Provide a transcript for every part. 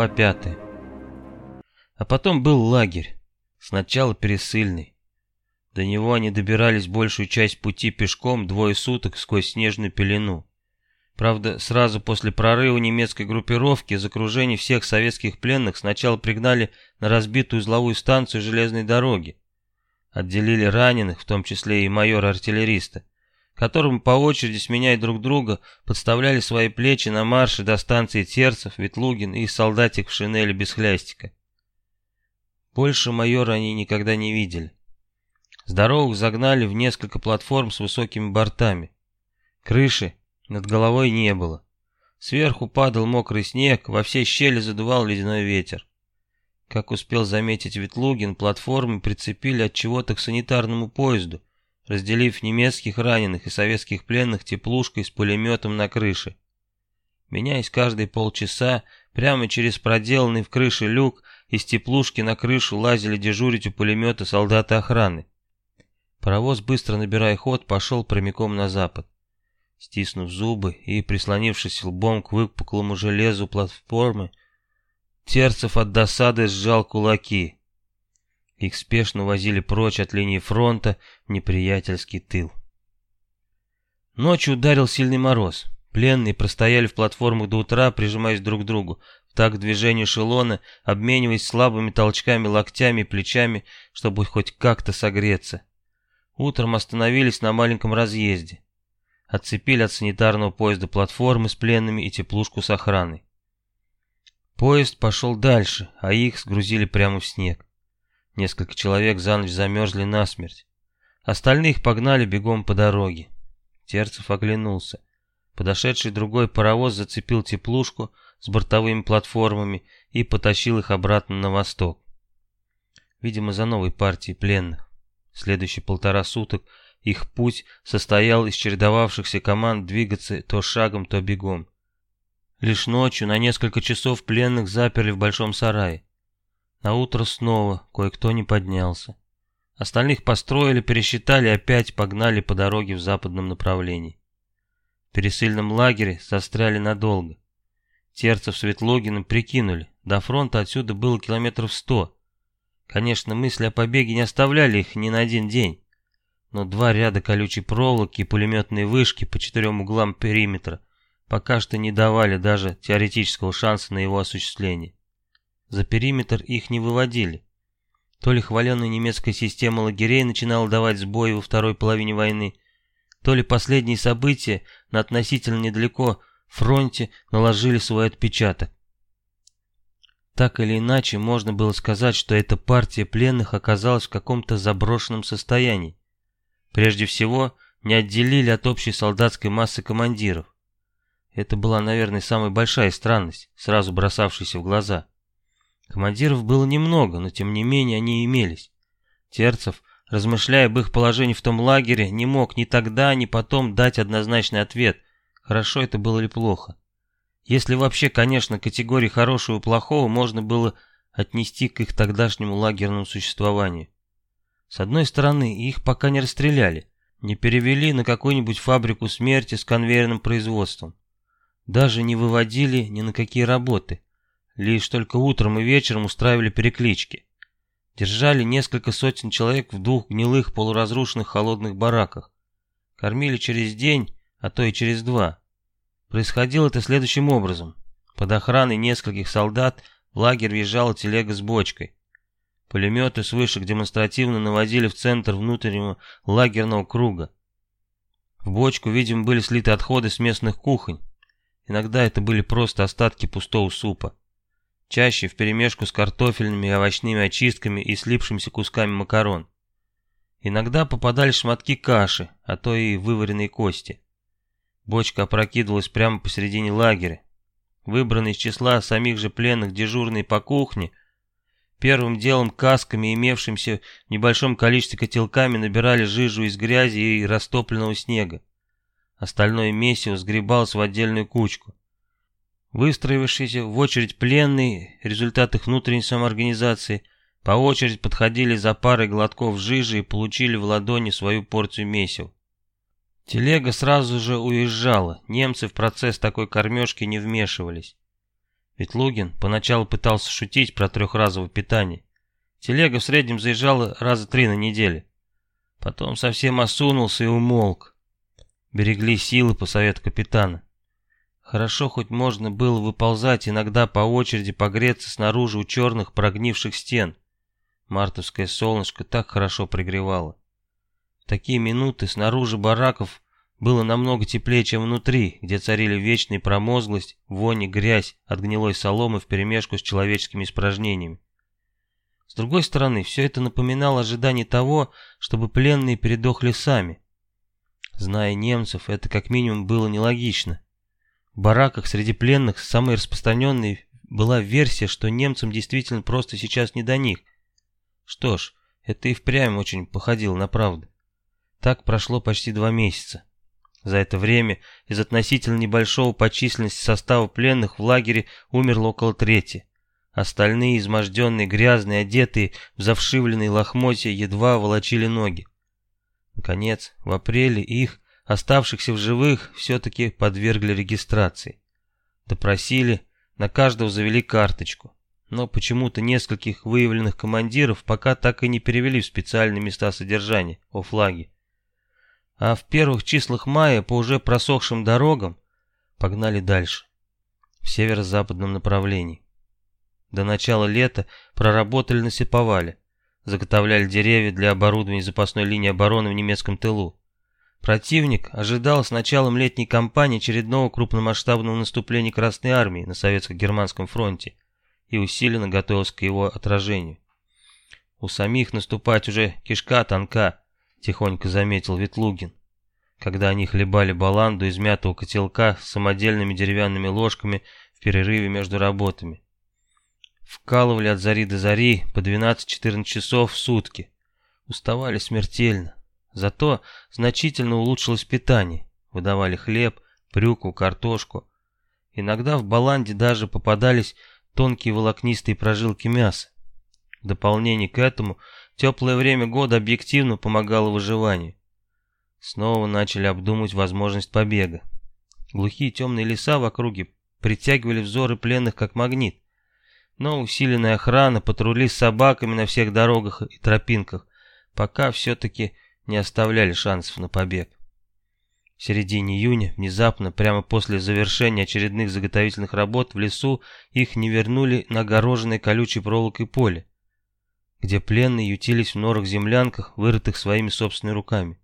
Глава 5. А потом был лагерь. Сначала пересыльный. До него они добирались большую часть пути пешком двое суток сквозь снежную пелену. Правда, сразу после прорыва немецкой группировки из окружения всех советских пленных сначала пригнали на разбитую узловую станцию железной дороги. Отделили раненых, в том числе и майора-артиллериста, которым по очереди, сменяя друг друга, подставляли свои плечи на марше до станции Терцев, Ветлугин и солдатик в шинели без хлястика. Больше майора они никогда не видели. Здоровых загнали в несколько платформ с высокими бортами. Крыши над головой не было. Сверху падал мокрый снег, во все щели задувал ледяной ветер. Как успел заметить Ветлугин, платформы прицепили от чего-то к санитарному поезду, разделив немецких раненых и советских пленных теплушкой с пулеметом на крыше. Меняясь каждые полчаса, прямо через проделанный в крыше люк, из теплушки на крышу лазили дежурить у пулемета солдаты охраны. Паровоз, быстро набирая ход, пошел прямиком на запад. Стиснув зубы и прислонившись лбом к выпуклому железу платформы, Терцев от досады сжал кулаки. Их спешно возили прочь от линии фронта в неприятельский тыл. Ночью ударил сильный мороз. Пленные простояли в платформах до утра, прижимаясь друг к другу, в такт движению эшелона, обмениваясь слабыми толчками локтями и плечами, чтобы хоть как-то согреться. Утром остановились на маленьком разъезде. Отцепили от санитарного поезда платформы с пленными и теплушку с охраной. Поезд пошел дальше, а их сгрузили прямо в снег. Несколько человек за ночь замерзли насмерть. Остальных погнали бегом по дороге. Терцев оглянулся. Подошедший другой паровоз зацепил теплушку с бортовыми платформами и потащил их обратно на восток. Видимо, за новой партией пленных. Следующие полтора суток их путь состоял из чередовавшихся команд двигаться то шагом, то бегом. Лишь ночью на несколько часов пленных заперли в большом сарае. На утро снова кое-кто не поднялся. Остальных построили, пересчитали опять погнали по дороге в западном направлении. В пересыльном лагере застряли надолго. Терцев с Ветлогиным прикинули, до фронта отсюда было километров сто. Конечно, мысли о побеге не оставляли их ни на один день. Но два ряда колючей проволоки и пулеметные вышки по четырем углам периметра пока что не давали даже теоретического шанса на его осуществление. За периметр их не выводили. То ли хваленная немецкая система лагерей начинала давать сбои во второй половине войны, то ли последние события на относительно недалеко фронте наложили свой отпечаток. Так или иначе, можно было сказать, что эта партия пленных оказалась в каком-то заброшенном состоянии. Прежде всего, не отделили от общей солдатской массы командиров. Это была, наверное, самая большая странность, сразу бросавшаяся в глаза. Командиров было немного, но тем не менее они имелись. Терцев, размышляя об их положении в том лагере, не мог ни тогда, ни потом дать однозначный ответ, хорошо это было или плохо. Если вообще, конечно, категории хорошего и плохого можно было отнести к их тогдашнему лагерному существованию. С одной стороны, их пока не расстреляли, не перевели на какую-нибудь фабрику смерти с конвейерным производством. Даже не выводили ни на какие работы. Лишь только утром и вечером устраивали переклички. Держали несколько сотен человек в двух гнилых полуразрушенных холодных бараках. Кормили через день, а то и через два. Происходило это следующим образом. Под охраной нескольких солдат в лагерь въезжала телега с бочкой. Пулеметы с вышек демонстративно наводили в центр внутреннего лагерного круга. В бочку, видимо, были слиты отходы с местных кухонь. Иногда это были просто остатки пустого супа. Чаще вперемешку с картофельными и овощными очистками и слипшимися кусками макарон. Иногда попадались шматки каши, а то и вываренные кости. Бочка опрокидывалась прямо посередине лагеря. Выбранные из числа самих же пленных дежурные по кухне Первым делом касками, имевшимся в небольшом количестве котелками, набирали жижу из грязи и растопленного снега. Остальное месиво сгребалось в отдельную кучку. Выстроившиеся в очередь пленные, результат их внутренней самоорганизации, по очереди подходили за парой глотков жижи и получили в ладони свою порцию месил. Телега сразу же уезжала, немцы в процесс такой кормежки не вмешивались. Ведь Лугин поначалу пытался шутить про трехразовое питание. Телега в среднем заезжала раза три на неделю. Потом совсем осунулся и умолк. Берегли силы по совету капитана. Хорошо хоть можно было выползать иногда по очереди погреться снаружи у черных прогнивших стен. Мартовское солнышко так хорошо пригревало. В такие минуты снаружи бараков было намного теплее, чем внутри, где царили вечная промозглость, вонь и грязь от гнилой соломы вперемешку с человеческими испражнениями. С другой стороны, все это напоминало ожидание того, чтобы пленные передохли сами. Зная немцев, это как минимум было нелогично. Бараках среди пленных самой распространенной была версия, что немцам действительно просто сейчас не до них. Что ж, это и впрямь очень походило на правду. Так прошло почти два месяца. За это время из относительно небольшого по численности состава пленных в лагере умерло около трети. Остальные, изможденные, грязные, одетые в завшивленные лохмотья, едва волочили ноги. Наконец, в апреле их, оставшихся в живых, все-таки подвергли регистрации. Допросили, на каждого завели карточку. Но почему-то нескольких выявленных командиров пока так и не перевели в специальные места содержания, о флаге. А в первых числах мая по уже просохшим дорогам погнали дальше, в северо-западном направлении. До начала лета проработали на Сеповале, заготовляли деревья для оборудования запасной линии обороны в немецком тылу. Противник ожидал с началом летней кампании очередного крупномасштабного наступления Красной Армии на Советско-Германском фронте и усиленно готовился к его отражению. У самих наступать уже кишка тонка, тихонько заметил Ветлугин, когда они хлебали баланду из мятого котелка с самодельными деревянными ложками в перерыве между работами. Вкалывали от зари до зари по 12-14 часов в сутки. Уставали смертельно. Зато значительно улучшилось питание. Выдавали хлеб, брюку, картошку. Иногда в баланде даже попадались тонкие волокнистые прожилки мяса. В дополнение к этому, теплое время года объективно помогало выживанию. Снова начали обдумывать возможность побега. Глухие темные леса в округе притягивали взоры пленных как магнит. Но усиленная охрана, патрули с собаками на всех дорогах и тропинках пока все-таки не оставляли шансов на побег. В середине июня, внезапно, прямо после завершения очередных заготовительных работ в лесу, их не вернули на огороженное колючей проволокой поле, где пленные ютились в норах-землянках, вырытых своими собственными руками.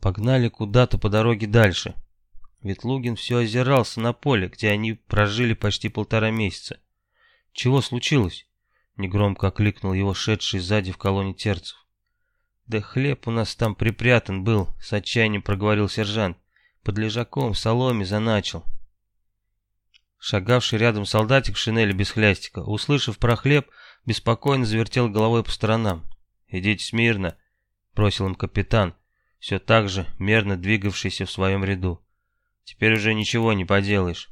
Погнали куда-то по дороге дальше. Ветлугин все озирался на поле, где они прожили почти полтора месяца. «Чего случилось?» — негромко окликнул его шедший сзади в колонне терцев. «Да хлеб у нас там припрятан был», — с отчаянием проговорил сержант. «Под лежаком, соломе заначил». Шагавший рядом солдатик в шинели без хлястика, услышав про хлеб, беспокойно завертел головой по сторонам. «Идите смирно», — бросил им капитан, все так же мерно двигавшийся в своем ряду. «Теперь уже ничего не поделаешь».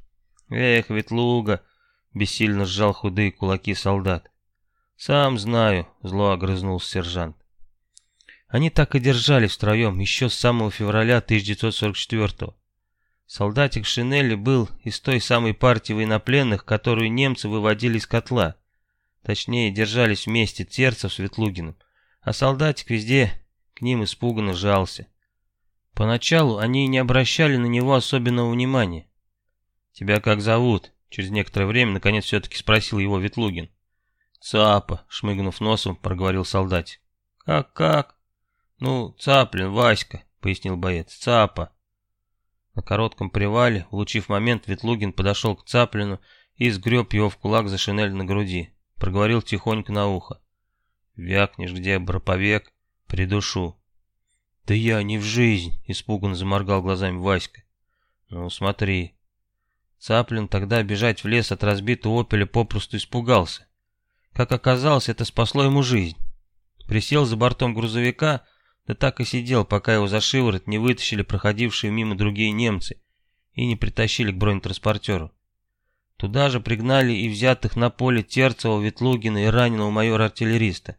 «Эх, Ветлуга!» Бессильно сжал худые кулаки солдат. «Сам знаю», — зло огрызнулся сержант. Они так и держались втроем еще с самого февраля 1944-го. Солдатик Шинелли был из той самой партии военнопленных, которую немцы выводили из котла. Точнее, держались вместе Терцев с Ветлугиным, а солдатик везде к ним испуганно жался. Поначалу они не обращали на него особенного внимания. «Тебя как зовут?» Через некоторое время, наконец, все-таки спросил его Ветлугин. «Цапа», — шмыгнув носом, проговорил солдатик. «Как-как?» «Ну, Цаплин, Васька», — пояснил боец. «Цапа». На коротком привале, улучив момент, Ветлугин подошел к Цаплину и сгреб его в кулак за шинель на груди. Проговорил тихонько на ухо. «Вякнешь где, браповек, придушу». «Да я не в жизнь», — испуганно заморгал глазами Васька. «Ну, смотри», Цаплин тогда бежать в лес от разбитого опеля попросту испугался. Как оказалось, это спасло ему жизнь. Присел за бортом грузовика, да так и сидел, пока его за шиворот не вытащили проходившие мимо другие немцы и не притащили к бронетранспортеру. Туда же пригнали и взятых на поле Терцева, Ветлугина и раненого майора-артиллериста.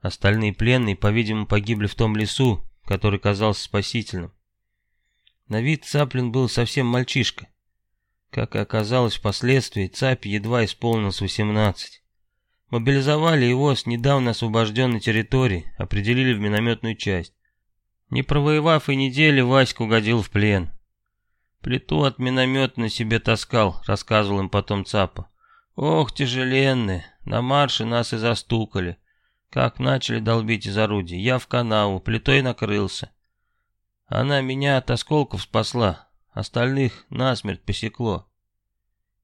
Остальные пленные, по-видимому, погибли в том лесу, который казался спасительным. На вид Цаплин был совсем мальчишка. Как и оказалось впоследствии, ЦАПе едва исполнилось 18. Мобилизовали его с недавно освобожденной территории, определили в минометную часть. Не провоевав и недели, Васька угодил в плен. Плиту от миномета на себе таскал, рассказывал им потом ЦАПа. Ох, тяжеленные, на марше нас и застукали. Как начали долбить из орудий, я в канаву, плитой накрылся. Она меня от осколков спасла, остальных насмерть посекло.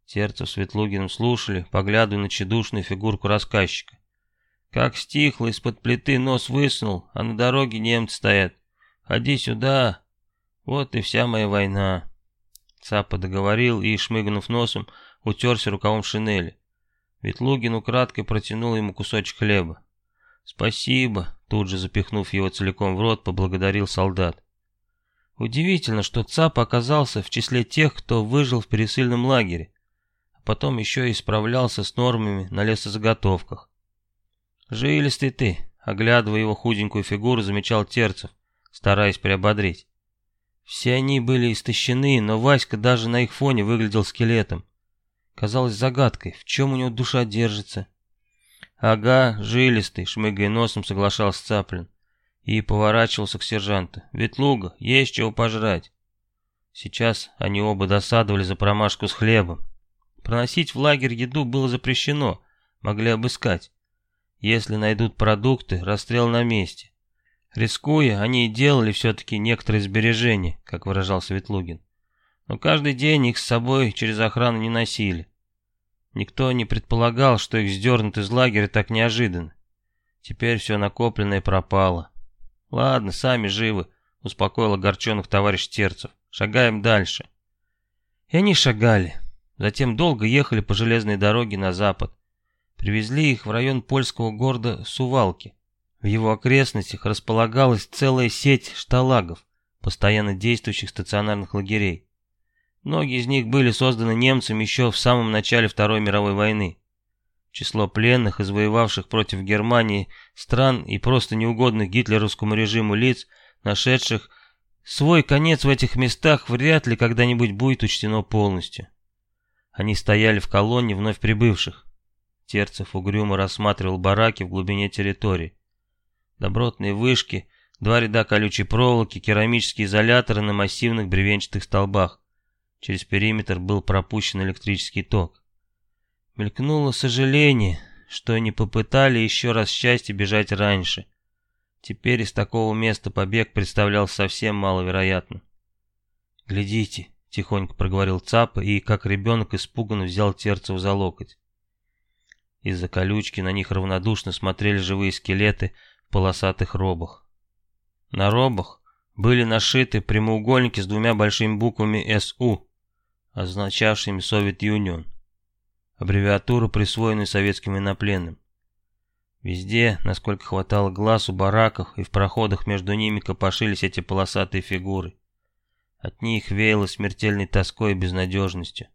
Терцев с Ветлугиным слушали, поглядывая на чедушную фигурку рассказчика. Как стихло, из-под плиты нос высунул, а на дороге немцы стоят. Ходи сюда. Вот и вся моя война. Цапа договорил и, шмыгнув носом, утерся рукавом шинели. Ветлугин украдкой протянул ему кусочек хлеба. «Спасибо», тут же запихнув его целиком в рот, поблагодарил солдат. Удивительно, что ЦАП оказался в числе тех, кто выжил в пересыльном лагере, потом еще и справлялся с нормами на лесозаготовках. «Жилистый ты», — оглядывая его худенькую фигуру, замечал Терцев, стараясь приободрить. Все они были истощены, но Васька даже на их фоне выглядел скелетом. Казалось загадкой, в чем у него душа держится. «Ага, жилистый», — шмыгая носом соглашался Цаплин и поворачивался к сержанту. «Ветлуга, есть чего пожрать». Сейчас они оба досадовали за промашку с хлебом. Проносить в лагерь еду было запрещено, могли обыскать. Если найдут продукты, расстрел на месте. Рискуя, они делали все-таки некоторые сбережения, как выражался Ветлугин. Но каждый день их с собой через охрану не носили. Никто не предполагал, что их сдернут из лагеря так неожиданно. Теперь все накопленное пропало. «Ладно, сами живы», — успокоил огорченных товарищ Терцев. «Шагаем дальше». И они шагали. Затем долго ехали по железной дороге на запад. Привезли их в район польского города Сувалки. В его окрестностях располагалась целая сеть шталагов, постоянно действующих стационарных лагерей. Многие из них были созданы немцами еще в самом начале Второй мировой войны. Число пленных, извоевавших против Германии стран и просто неугодных гитлеровскому режиму лиц, нашедших свой конец в этих местах, вряд ли когда-нибудь будет учтено полностью. Они стояли в колонне вновь прибывших. Терцев угрюмо рассматривал бараки в глубине территории. Добротные вышки, два ряда колючей проволоки, керамические изоляторы на массивных бревенчатых столбах. Через периметр был пропущен электрический ток. Мелькнуло сожаление, что не попытали еще раз счастье бежать раньше. Теперь из такого места побег представлялся совсем маловероятным. «Глядите», — тихонько проговорил Цапа и, как ребенок, испуганно взял Терцев за локоть. Из-за колючки на них равнодушно смотрели живые скелеты в полосатых робах. На робах были нашиты прямоугольники с двумя большими буквами «СУ», означавшими «Совет Юнион» аббревиатуру, присвоенную советским инопленным. Везде, насколько хватало глаз, у бараков и в проходах между ними копошились эти полосатые фигуры. От них веяло смертельной тоской и безнадежностью.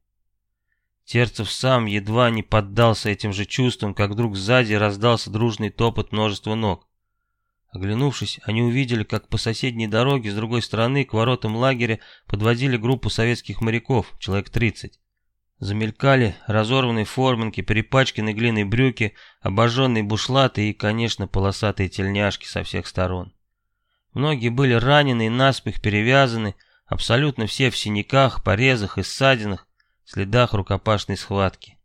Терцев сам едва не поддался этим же чувствам, как вдруг сзади раздался дружный топот множества ног. Оглянувшись, они увидели, как по соседней дороге с другой стороны к воротам лагеря подводили группу советских моряков, человек тридцать. Замелькали разорванные форменки, перепачканные глиной брюки, обожженные бушлаты и, конечно, полосатые тельняшки со всех сторон. Многие были ранены и наспех перевязаны, абсолютно все в синяках, порезах и ссадинах, следах рукопашной схватки.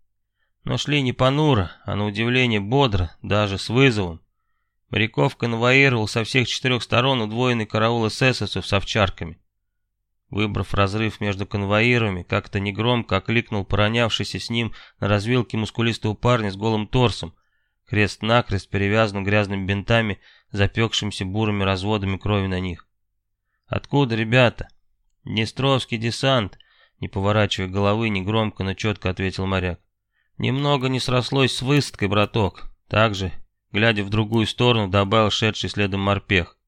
Но шли не понуро, а на удивление бодро, даже с вызовом. Моряков конвоировал со всех четырех сторон удвоенный караул эсэсовцев с овчарками. Выбрав разрыв между конвоирами, как-то негромко окликнул поронявшийся с ним на развилке мускулистого парня с голым торсом, крест-накрест перевязанным грязными бинтами, запекшимися бурыми разводами крови на них. «Откуда, ребята?» «Днестровский десант», — не поворачивая головы, негромко, но четко ответил моряк. «Немного не срослось с высадкой, браток». Также, глядя в другую сторону, добавил шедший следом морпех.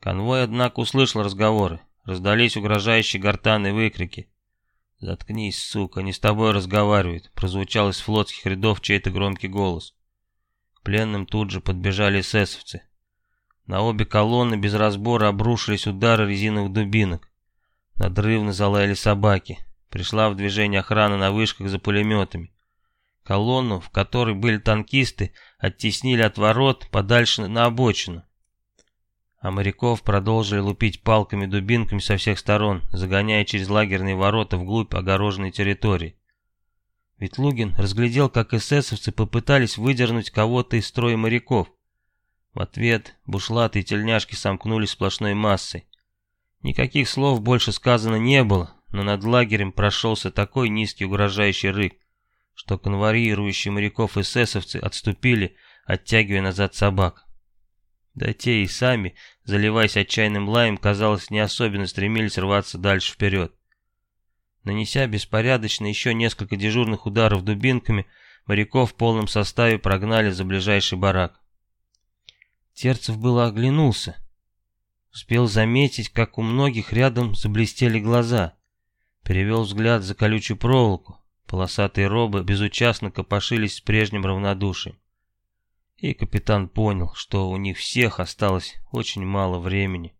Конвой, однако, услышал разговоры. Раздались угрожающие гортанные выкрики. «Заткнись, сука, не с тобой разговаривают», — прозвучал из флотских рядов чей-то громкий голос. К пленным тут же подбежали эсэсовцы. На обе колонны без разбора обрушились удары резиновых дубинок. Надрывно залаяли собаки. Пришла в движение охрана на вышках за пулеметами. Колонну, в которой были танкисты, оттеснили от ворот подальше на обочину. А моряков продолжили лупить палками-дубинками со всех сторон, загоняя через лагерные ворота вглубь огороженной территории. Ветлугин разглядел, как эсэсовцы попытались выдернуть кого-то из строя моряков. В ответ бушлаты и тельняшки сомкнулись сплошной массой. Никаких слов больше сказано не было, но над лагерем прошелся такой низкий угрожающий рык, что конвоирующие моряков эсэсовцы отступили, оттягивая назад собак. Да те и сами, заливаясь отчаянным лаем, казалось, не особенно стремились рваться дальше вперед. Нанеся беспорядочно еще несколько дежурных ударов дубинками, моряков в полном составе прогнали за ближайший барак. Терцев было оглянулся. Успел заметить, как у многих рядом заблестели глаза. Перевел взгляд за колючую проволоку. Полосатые робы безучастно копошились с прежним равнодушием. И капитан понял, что у них всех осталось очень мало времени.